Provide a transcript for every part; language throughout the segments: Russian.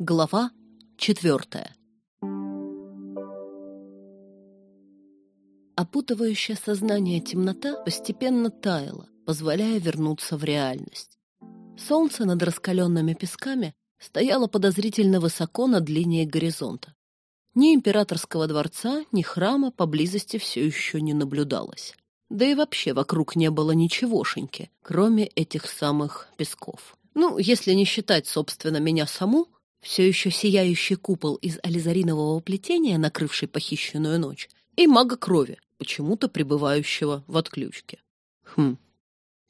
Глава четвертая Опутывающая сознание темнота постепенно таяла, позволяя вернуться в реальность. Солнце над раскаленными песками стояло подозрительно высоко над линией горизонта. Ни императорского дворца, ни храма поблизости все еще не наблюдалось. Да и вообще вокруг не было ничегошеньки, кроме этих самых песков. Ну, если не считать, собственно, меня саму, все еще сияющий купол из ализаринового плетения, накрывший похищенную ночь, и мага крови, почему-то пребывающего в отключке. Хм.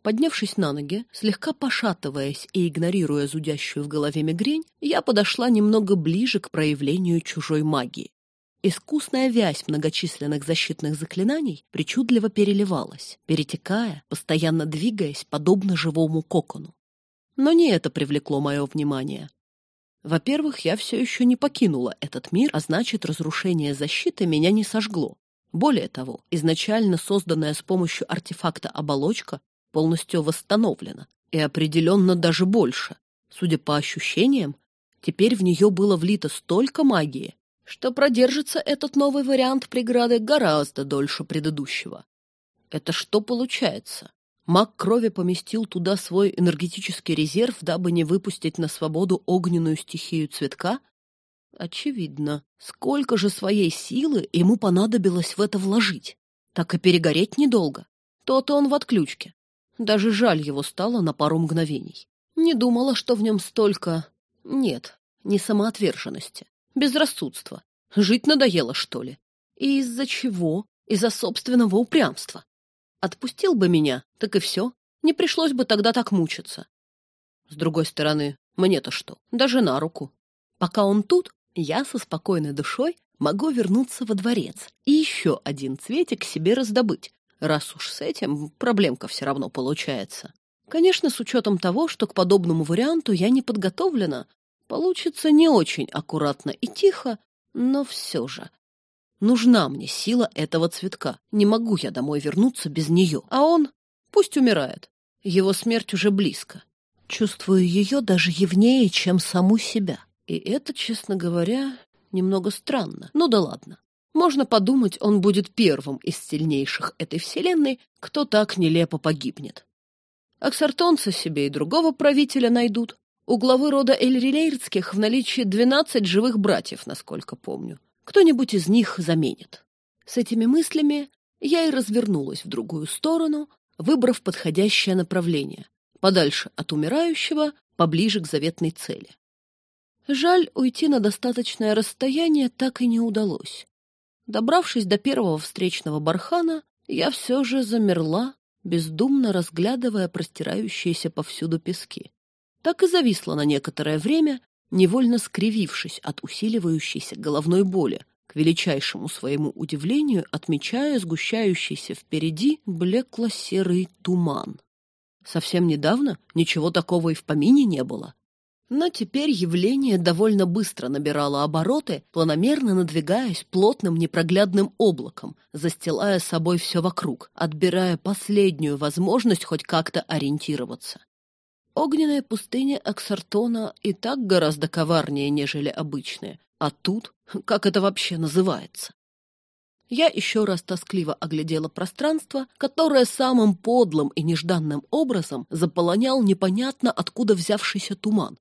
Поднявшись на ноги, слегка пошатываясь и игнорируя зудящую в голове мигрень, я подошла немного ближе к проявлению чужой магии. Искусная вязь многочисленных защитных заклинаний причудливо переливалась, перетекая, постоянно двигаясь, подобно живому кокону. Но не это привлекло мое внимание. Во-первых, я все еще не покинула этот мир, а значит, разрушение защиты меня не сожгло. Более того, изначально созданная с помощью артефакта оболочка полностью восстановлена, и определенно даже больше. Судя по ощущениям, теперь в нее было влито столько магии, что продержится этот новый вариант преграды гораздо дольше предыдущего. Это что получается? Маг крови поместил туда свой энергетический резерв, дабы не выпустить на свободу огненную стихию цветка? Очевидно. Сколько же своей силы ему понадобилось в это вложить? Так и перегореть недолго. То-то он в отключке. Даже жаль его стало на пару мгновений. Не думала, что в нем столько... Нет, не самоотверженности. Безрассудства. Жить надоело, что ли? И из-за чего? Из-за собственного упрямства. Отпустил бы меня, так и все. Не пришлось бы тогда так мучиться. С другой стороны, мне-то что? Даже на руку. Пока он тут, я со спокойной душой могу вернуться во дворец и еще один цветик себе раздобыть, раз уж с этим проблемка все равно получается. Конечно, с учетом того, что к подобному варианту я не подготовлена, получится не очень аккуратно и тихо, но все же. Нужна мне сила этого цветка. Не могу я домой вернуться без нее. А он пусть умирает. Его смерть уже близко. Чувствую ее даже явнее, чем саму себя. И это, честно говоря, немного странно. Ну да ладно. Можно подумать, он будет первым из сильнейших этой вселенной, кто так нелепо погибнет. Аксартонцы себе и другого правителя найдут. У главы рода Эльрилейрдских в наличии двенадцать живых братьев, насколько помню. Кто-нибудь из них заменит. С этими мыслями я и развернулась в другую сторону, выбрав подходящее направление, подальше от умирающего, поближе к заветной цели. Жаль, уйти на достаточное расстояние так и не удалось. Добравшись до первого встречного бархана, я все же замерла, бездумно разглядывая простирающиеся повсюду пески. Так и зависла на некоторое время, невольно скривившись от усиливающейся головной боли, к величайшему своему удивлению отмечая сгущающийся впереди блекло-серый туман. Совсем недавно ничего такого и в помине не было. Но теперь явление довольно быстро набирало обороты, планомерно надвигаясь плотным непроглядным облаком, застилая собой все вокруг, отбирая последнюю возможность хоть как-то ориентироваться. Огненная пустыня Аксартона и так гораздо коварнее, нежели обычная. А тут, как это вообще называется? Я еще раз тоскливо оглядела пространство, которое самым подлым и нежданным образом заполонял непонятно откуда взявшийся туман.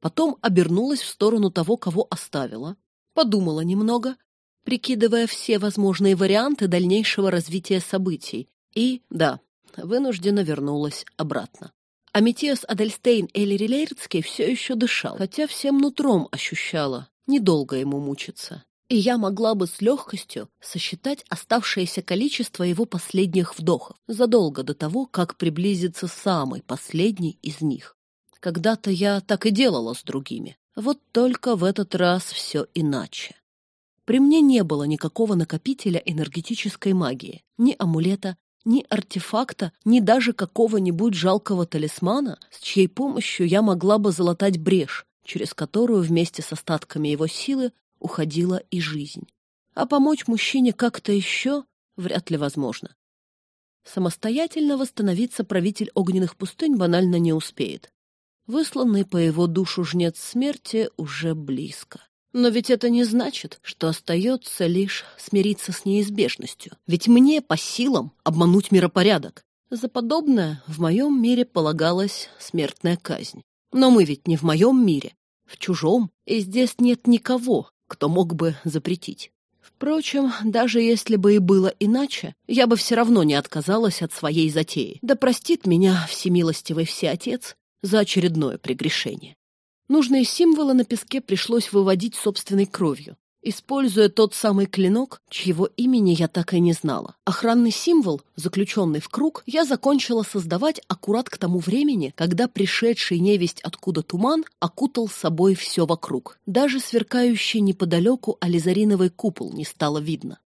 Потом обернулась в сторону того, кого оставила, подумала немного, прикидывая все возможные варианты дальнейшего развития событий, и, да, вынуждена вернулась обратно. А Метиас Адельстейн Эллирилейрдский все еще дышал, хотя всем нутром ощущала, недолго ему мучиться. И я могла бы с легкостью сосчитать оставшееся количество его последних вдохов, задолго до того, как приблизится самый последний из них. Когда-то я так и делала с другими. Вот только в этот раз все иначе. При мне не было никакого накопителя энергетической магии, ни амулета, ни артефакта, ни даже какого-нибудь жалкого талисмана, с чьей помощью я могла бы залатать брешь, через которую вместе с остатками его силы уходила и жизнь. А помочь мужчине как-то еще вряд ли возможно. Самостоятельно восстановиться правитель огненных пустынь банально не успеет. Высланный по его душу жнец смерти уже близко. Но ведь это не значит, что остается лишь смириться с неизбежностью. Ведь мне по силам обмануть миропорядок. За подобное в моем мире полагалась смертная казнь. Но мы ведь не в моем мире, в чужом, и здесь нет никого, кто мог бы запретить. Впрочем, даже если бы и было иначе, я бы все равно не отказалась от своей затеи. Да простит меня всемилостивый всеотец за очередное прегрешение. Нужные символы на песке пришлось выводить собственной кровью используя тот самый клинок, чьего имени я так и не знала. Охранный символ, заключенный в круг, я закончила создавать аккурат к тому времени, когда пришедший невесть откуда туман окутал собой все вокруг. Даже сверкающий неподалеку ализариновый купол не стало видно.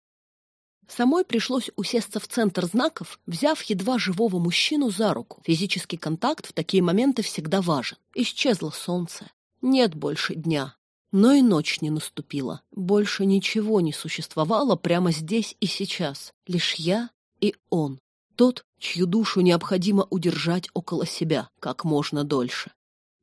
Самой пришлось усесться в центр знаков, взяв едва живого мужчину за руку. Физический контакт в такие моменты всегда важен. Исчезло солнце. Нет больше дня. Но и ночь не наступила. Больше ничего не существовало прямо здесь и сейчас. Лишь я и он. Тот, чью душу необходимо удержать около себя как можно дольше.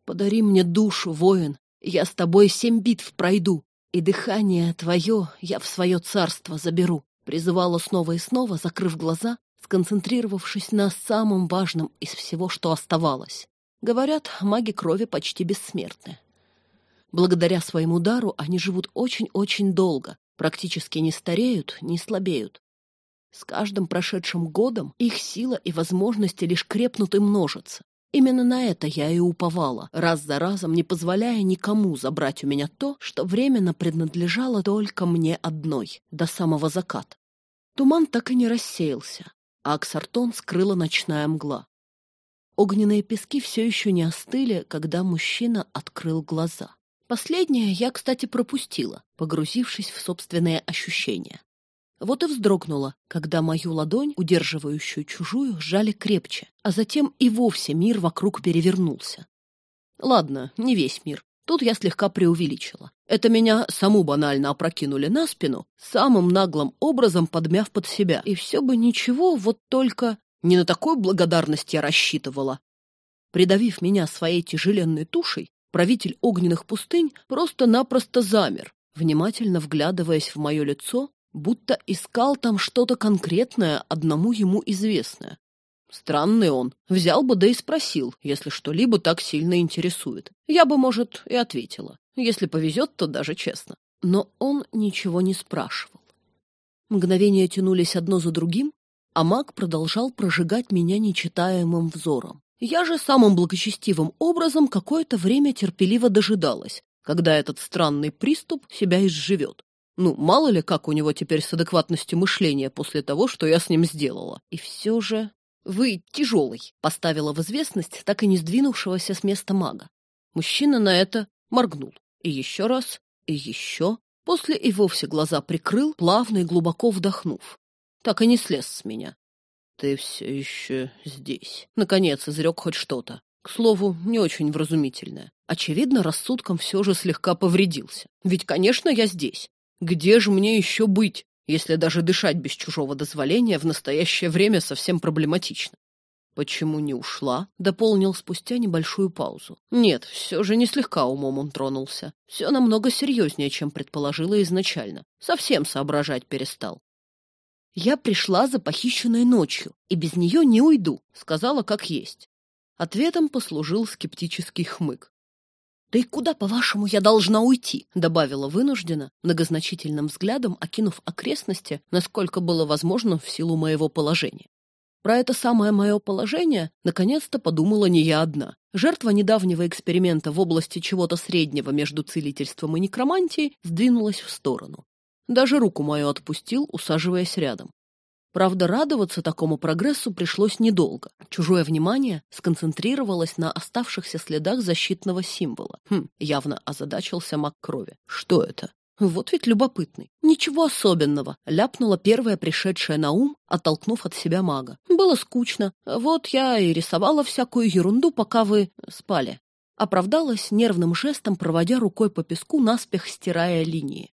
Подари мне душу, воин, я с тобой семь битв пройду, и дыхание твое я в свое царство заберу. Призывала снова и снова, закрыв глаза, сконцентрировавшись на самом важном из всего, что оставалось. Говорят, маги крови почти бессмертны. Благодаря своему дару они живут очень-очень долго, практически не стареют, не слабеют. С каждым прошедшим годом их сила и возможности лишь крепнут и множатся. Именно на это я и уповала, раз за разом не позволяя никому забрать у меня то, что временно принадлежало только мне одной, до самого заката. Туман так и не рассеялся, а Аксартон скрыла ночная мгла. Огненные пески все еще не остыли, когда мужчина открыл глаза. Последнее я, кстати, пропустила, погрузившись в собственные ощущения. Вот и вздрогнула, когда мою ладонь, удерживающую чужую, сжали крепче, а затем и вовсе мир вокруг перевернулся. Ладно, не весь мир. Тут я слегка преувеличила. Это меня саму банально опрокинули на спину, самым наглым образом подмяв под себя. И все бы ничего, вот только не на такую благодарность я рассчитывала. Придавив меня своей тяжеленной тушей, Правитель огненных пустынь просто-напросто замер, внимательно вглядываясь в мое лицо, будто искал там что-то конкретное, одному ему известное. Странный он. Взял бы да и спросил, если что-либо так сильно интересует. Я бы, может, и ответила. Если повезет, то даже честно. Но он ничего не спрашивал. Мгновения тянулись одно за другим, а маг продолжал прожигать меня нечитаемым взором. Я же самым благочестивым образом какое-то время терпеливо дожидалась, когда этот странный приступ себя изживет. Ну, мало ли, как у него теперь с адекватностью мышления после того, что я с ним сделала. И все же... «Вы тяжелый», — поставила в известность так и не сдвинувшегося с места мага. Мужчина на это моргнул. И еще раз, и еще. После и вовсе глаза прикрыл, плавно и глубоко вдохнув. Так и не слез с меня. «Ты все еще здесь». Наконец изрек хоть что-то. К слову, не очень вразумительное. Очевидно, рассудком все же слегка повредился. Ведь, конечно, я здесь. Где же мне еще быть, если даже дышать без чужого дозволения в настоящее время совсем проблематично? «Почему не ушла?» — дополнил спустя небольшую паузу. Нет, все же не слегка умом он тронулся. Все намного серьезнее, чем предположила изначально. Совсем соображать перестал. «Я пришла за похищенной ночью, и без нее не уйду», — сказала как есть. Ответом послужил скептический хмык. «Да и куда, по-вашему, я должна уйти?» — добавила вынужденно, многозначительным взглядом окинув окрестности, насколько было возможно в силу моего положения. Про это самое мое положение наконец-то подумала не я одна. Жертва недавнего эксперимента в области чего-то среднего между целительством и некромантией сдвинулась в сторону. Даже руку мою отпустил, усаживаясь рядом. Правда, радоваться такому прогрессу пришлось недолго. Чужое внимание сконцентрировалось на оставшихся следах защитного символа. Хм, явно озадачился маг крови. Что это? Вот ведь любопытный. Ничего особенного, ляпнула первая пришедшая на ум, оттолкнув от себя мага. Было скучно. Вот я и рисовала всякую ерунду, пока вы спали. Оправдалась нервным жестом, проводя рукой по песку, наспех стирая линии.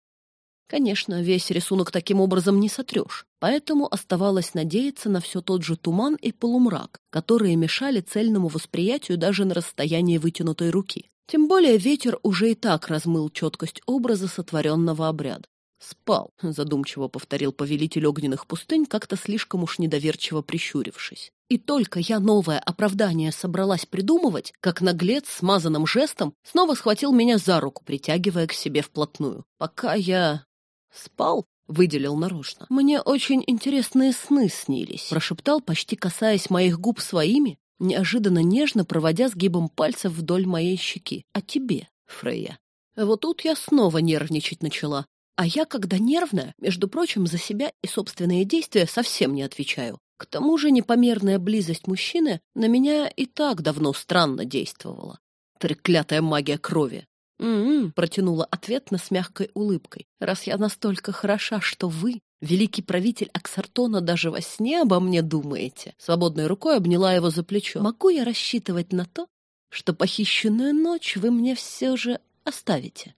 Конечно, весь рисунок таким образом не сотрешь, поэтому оставалось надеяться на все тот же туман и полумрак, которые мешали цельному восприятию даже на расстоянии вытянутой руки. Тем более ветер уже и так размыл четкость образа сотворенного обряда. «Спал», — задумчиво повторил повелитель огненных пустынь, как-то слишком уж недоверчиво прищурившись. И только я новое оправдание собралась придумывать, как наглец смазанным жестом снова схватил меня за руку, притягивая к себе вплотную. Пока я «Спал?» — выделил нарочно. «Мне очень интересные сны снились», — прошептал, почти касаясь моих губ своими, неожиданно нежно проводя сгибом пальцев вдоль моей щеки. «А тебе, Фрейя?» Вот тут я снова нервничать начала. А я, когда нервная, между прочим, за себя и собственные действия совсем не отвечаю. К тому же непомерная близость мужчины на меня и так давно странно действовала. Треклятая магия крови. «М-м», протянула ответно с мягкой улыбкой. «Раз я настолько хороша, что вы, великий правитель Аксартона, даже во сне обо мне думаете?» Свободной рукой обняла его за плечо. «Могу я рассчитывать на то, что похищенную ночь вы мне все же оставите?»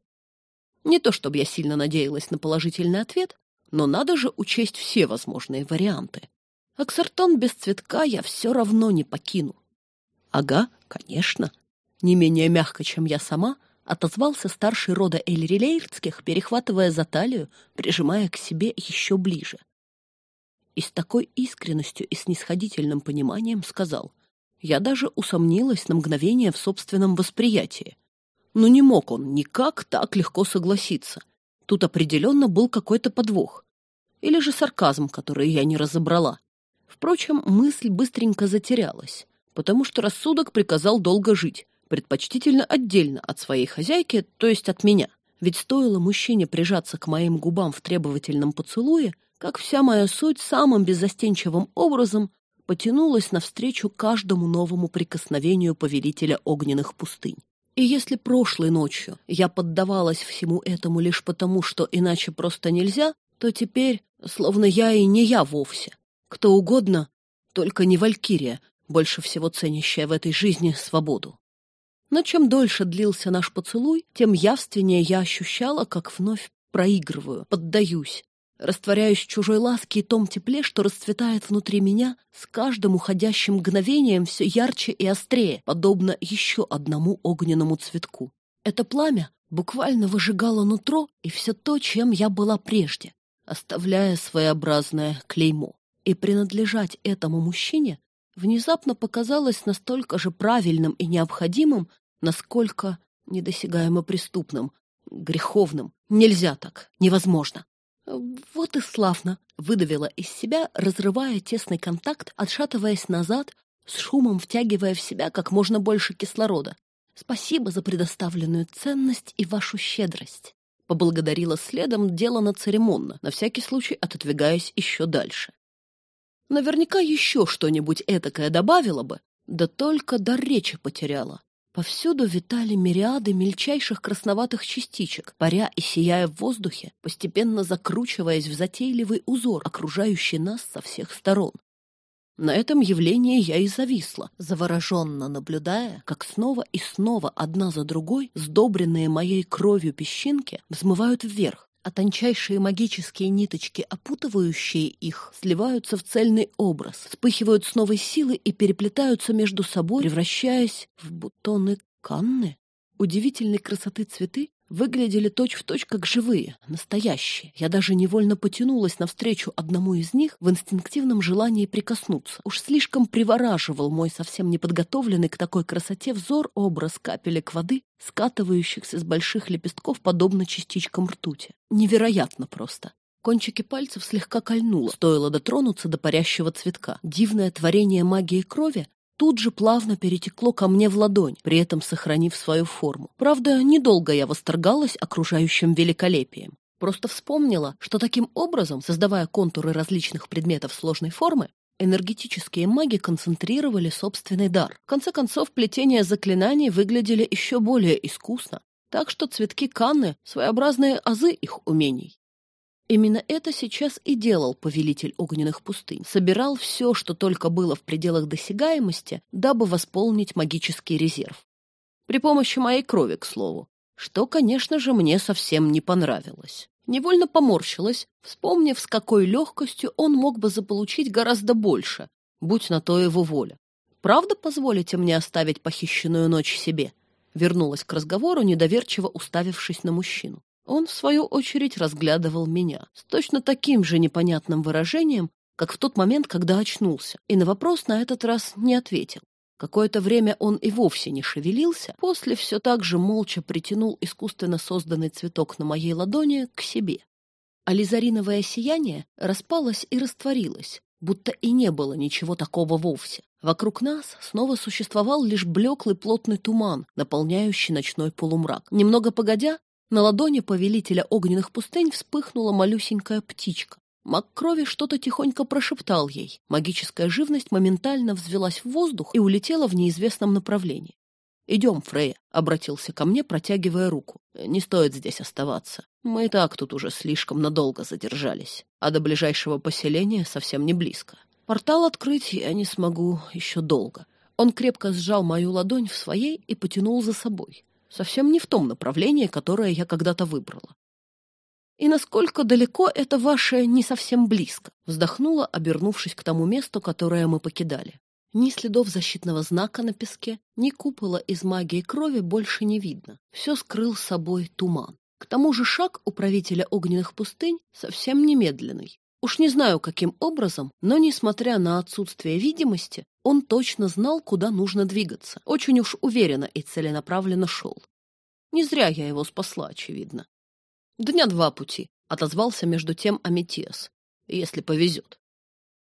Не то чтобы я сильно надеялась на положительный ответ, но надо же учесть все возможные варианты. Аксартон без цветка я все равно не покину. Ага, конечно. Не менее мягко, чем я сама, отозвался старший рода Эльрилейрдских, перехватывая за талию, прижимая к себе еще ближе. И с такой искренностью и снисходительным пониманием сказал, я даже усомнилась на мгновение в собственном восприятии. Но не мог он никак так легко согласиться. Тут определенно был какой-то подвох. Или же сарказм, который я не разобрала. Впрочем, мысль быстренько затерялась, потому что рассудок приказал долго жить, предпочтительно отдельно от своей хозяйки, то есть от меня. Ведь стоило мужчине прижаться к моим губам в требовательном поцелуе, как вся моя суть самым беззастенчивым образом потянулась навстречу каждому новому прикосновению повелителя огненных пустынь. И если прошлой ночью я поддавалась всему этому лишь потому, что иначе просто нельзя, то теперь, словно я и не я вовсе. Кто угодно, только не Валькирия, больше всего ценящая в этой жизни свободу. Но чем дольше длился наш поцелуй, тем явственнее я ощущала, как вновь проигрываю, поддаюсь, растворяюсь в чужой ласке и том тепле, что расцветает внутри меня, с каждым уходящим мгновением все ярче и острее, подобно еще одному огненному цветку. Это пламя буквально выжигало нутро и все то, чем я была прежде, оставляя своеобразное клеймо. И принадлежать этому мужчине внезапно показалось настолько же правильным и необходимым, насколько недосягаемо преступным, греховным. Нельзя так, невозможно. Вот и славно, выдавила из себя, разрывая тесный контакт, отшатываясь назад, с шумом втягивая в себя как можно больше кислорода. Спасибо за предоставленную ценность и вашу щедрость. Поблагодарила следом, делано церемонно, на всякий случай отодвигаясь еще дальше. Наверняка еще что-нибудь этакое добавила бы, да только дар речи потеряла. Повсюду витали мириады мельчайших красноватых частичек, паря и сияя в воздухе, постепенно закручиваясь в затейливый узор, окружающий нас со всех сторон. На этом явлении я и зависла, завороженно наблюдая, как снова и снова одна за другой сдобренные моей кровью песчинки взмывают вверх, а тончайшие магические ниточки, опутывающие их, сливаются в цельный образ, вспыхивают с новой силы и переплетаются между собой, превращаясь в бутоны канны. Удивительной красоты цветы выглядели точь-в-точь как живые, настоящие. Я даже невольно потянулась навстречу одному из них в инстинктивном желании прикоснуться. Уж слишком привораживал мой совсем неподготовленный к такой красоте взор образ капелек воды, скатывающихся с больших лепестков, подобно частичкам ртути. Невероятно просто. Кончики пальцев слегка кольнуло, стоило дотронуться до парящего цветка. Дивное творение магии крови тут же плавно перетекло ко мне в ладонь, при этом сохранив свою форму. Правда, недолго я восторгалась окружающим великолепием. Просто вспомнила, что таким образом, создавая контуры различных предметов сложной формы, энергетические маги концентрировали собственный дар. В конце концов, плетения заклинаний выглядели еще более искусно, так что цветки Канны — своеобразные азы их умений. Именно это сейчас и делал повелитель огненных пустынь. Собирал все, что только было в пределах досягаемости, дабы восполнить магический резерв. При помощи моей крови, к слову. Что, конечно же, мне совсем не понравилось. Невольно поморщилась, вспомнив, с какой легкостью он мог бы заполучить гораздо больше, будь на то его воля. «Правда позволите мне оставить похищенную ночь себе?» Вернулась к разговору, недоверчиво уставившись на мужчину. Он, в свою очередь, разглядывал меня с точно таким же непонятным выражением, как в тот момент, когда очнулся, и на вопрос на этот раз не ответил. Какое-то время он и вовсе не шевелился, после все так же молча притянул искусственно созданный цветок на моей ладони к себе. А лизариновое сияние распалось и растворилось, будто и не было ничего такого вовсе. Вокруг нас снова существовал лишь блеклый плотный туман, наполняющий ночной полумрак. Немного погодя, на ладони повелителя огненных пустынь вспыхнула малюсенькая птичка. Маг крови что-то тихонько прошептал ей. Магическая живность моментально взвелась в воздух и улетела в неизвестном направлении. «Идем, Фрея», — обратился ко мне, протягивая руку. «Не стоит здесь оставаться. Мы и так тут уже слишком надолго задержались, а до ближайшего поселения совсем не близко. Портал открыть я не смогу еще долго». Он крепко сжал мою ладонь в своей и потянул за собой. Совсем не в том направлении, которое я когда-то выбрала. «И насколько далеко это ваше не совсем близко?» Вздохнула, обернувшись к тому месту, которое мы покидали. Ни следов защитного знака на песке, ни купола из магии крови больше не видно. Все скрыл собой туман. К тому же шаг у правителя огненных пустынь совсем немедленный. Уж не знаю, каким образом, но, несмотря на отсутствие видимости, он точно знал, куда нужно двигаться. Очень уж уверенно и целенаправленно шел. Не зря я его спасла, очевидно. Дня два пути, — отозвался между тем Аметиас, — если повезет.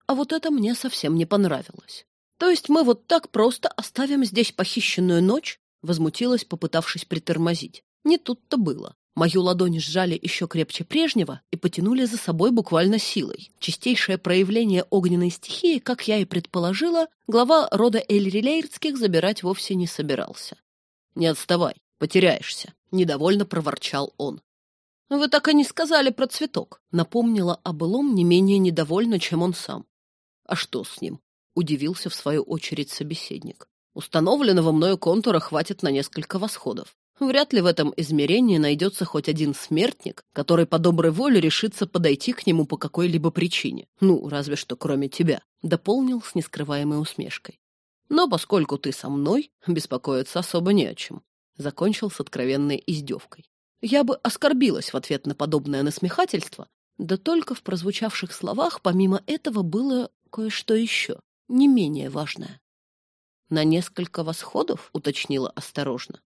А вот это мне совсем не понравилось. То есть мы вот так просто оставим здесь похищенную ночь? Возмутилась, попытавшись притормозить. Не тут-то было. Мою ладонь сжали еще крепче прежнего и потянули за собой буквально силой. Чистейшее проявление огненной стихии, как я и предположила, глава рода Эльрилейрдских забирать вовсе не собирался. «Не отставай, потеряешься», — недовольно проворчал он. «Вы так и не сказали про цветок», — напомнила о былом не менее недовольно, чем он сам. «А что с ним?» — удивился в свою очередь собеседник. «Установленного мною контура хватит на несколько восходов. Вряд ли в этом измерении найдется хоть один смертник, который по доброй воле решится подойти к нему по какой-либо причине. Ну, разве что кроме тебя», — дополнил с нескрываемой усмешкой. «Но поскольку ты со мной, беспокоиться особо не о чем», — закончил с откровенной издевкой. Я бы оскорбилась в ответ на подобное насмехательство, да только в прозвучавших словах помимо этого было кое-что еще, не менее важное. «На несколько восходов?» — уточнила осторожно.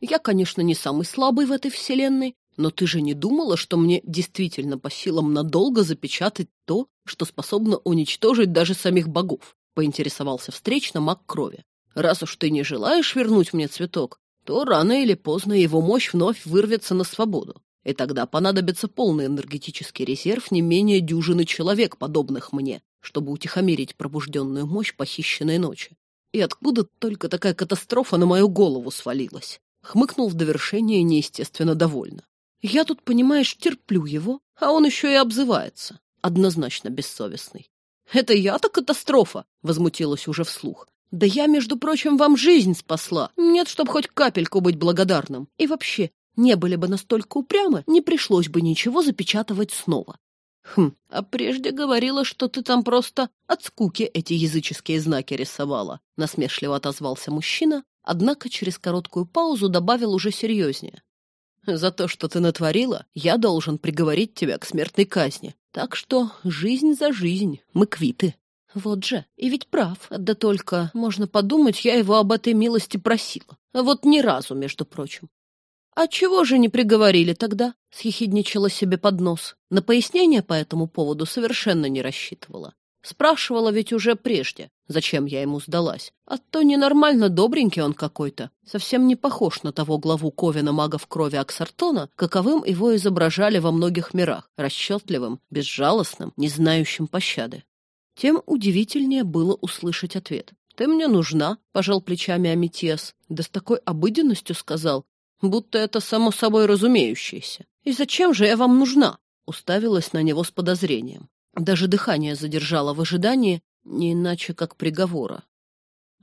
«Я, конечно, не самый слабый в этой вселенной, но ты же не думала, что мне действительно по силам надолго запечатать то, что способно уничтожить даже самих богов?» — поинтересовался встречно маг крови. «Раз уж ты не желаешь вернуть мне цветок, то рано или поздно его мощь вновь вырвется на свободу, и тогда понадобится полный энергетический резерв не менее дюжины человек, подобных мне, чтобы утихомирить пробужденную мощь похищенной ночи. И откуда только такая катастрофа на мою голову свалилась? Хмыкнул в довершение неестественно довольно. Я тут, понимаешь, терплю его, а он еще и обзывается. Однозначно бессовестный. «Это я-то катастрофа!» — возмутилась уже вслух. Да я, между прочим, вам жизнь спасла. Нет, чтоб хоть капельку быть благодарным. И вообще, не были бы настолько упрямы, не пришлось бы ничего запечатывать снова. Хм, а прежде говорила, что ты там просто от скуки эти языческие знаки рисовала, насмешливо отозвался мужчина, однако через короткую паузу добавил уже серьезнее. За то, что ты натворила, я должен приговорить тебя к смертной казни. Так что жизнь за жизнь, мы квиты. Вот же, и ведь прав. Да только, можно подумать, я его об этой милости просила. Вот ни разу, между прочим. «А чего же не приговорили тогда?» — съехидничала себе под нос. На пояснение по этому поводу совершенно не рассчитывала. Спрашивала ведь уже прежде, зачем я ему сдалась. А то ненормально добренький он какой-то. Совсем не похож на того главу Ковина магов крови Аксартона, каковым его изображали во многих мирах. Расчетливым, безжалостным, не знающим пощады тем удивительнее было услышать ответ. «Ты мне нужна», — пожал плечами Аметиас, да с такой обыденностью сказал, будто это само собой разумеющееся. «И зачем же я вам нужна?» — уставилась на него с подозрением. Даже дыхание задержала в ожидании, не иначе как приговора.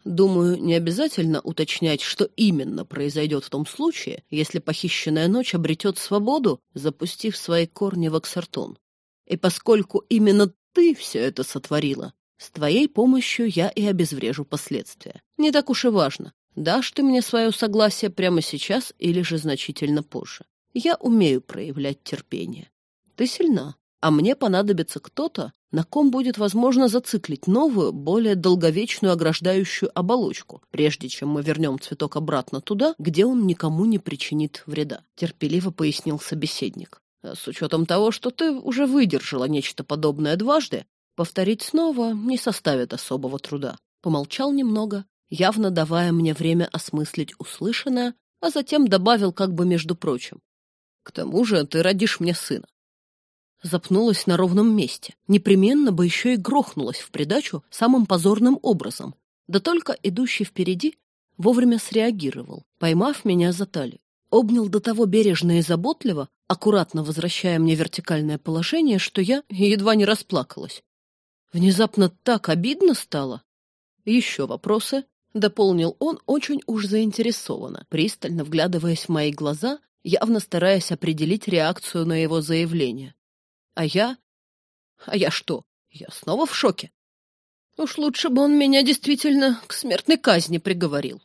Думаю, не обязательно уточнять, что именно произойдет в том случае, если похищенная ночь обретет свободу, запустив свои корни в Аксартон. И поскольку именно ты все это сотворила, с твоей помощью я и обезврежу последствия. Не так уж и важно, дашь ты мне свое согласие прямо сейчас или же значительно позже. Я умею проявлять терпение. Ты сильна, а мне понадобится кто-то, на ком будет возможно зациклить новую, более долговечную ограждающую оболочку, прежде чем мы вернем цветок обратно туда, где он никому не причинит вреда», — терпеливо пояснил собеседник. «С учетом того, что ты уже выдержала нечто подобное дважды, повторить снова не составит особого труда». Помолчал немного, явно давая мне время осмыслить услышанное, а затем добавил как бы между прочим. «К тому же ты родишь мне сына запнулась на ровном месте. Непременно бы еще и грохнулась в придачу самым позорным образом. Да только идущий впереди вовремя среагировал, поймав меня за талию. Обнял до того бережно и заботливо, аккуратно возвращая мне вертикальное положение, что я едва не расплакалась. Внезапно так обидно стало. Еще вопросы? Дополнил он очень уж заинтересованно, пристально вглядываясь в мои глаза, явно стараясь определить реакцию на его заявление. А я? А я что? Я снова в шоке. Уж лучше бы он меня действительно к смертной казни приговорил.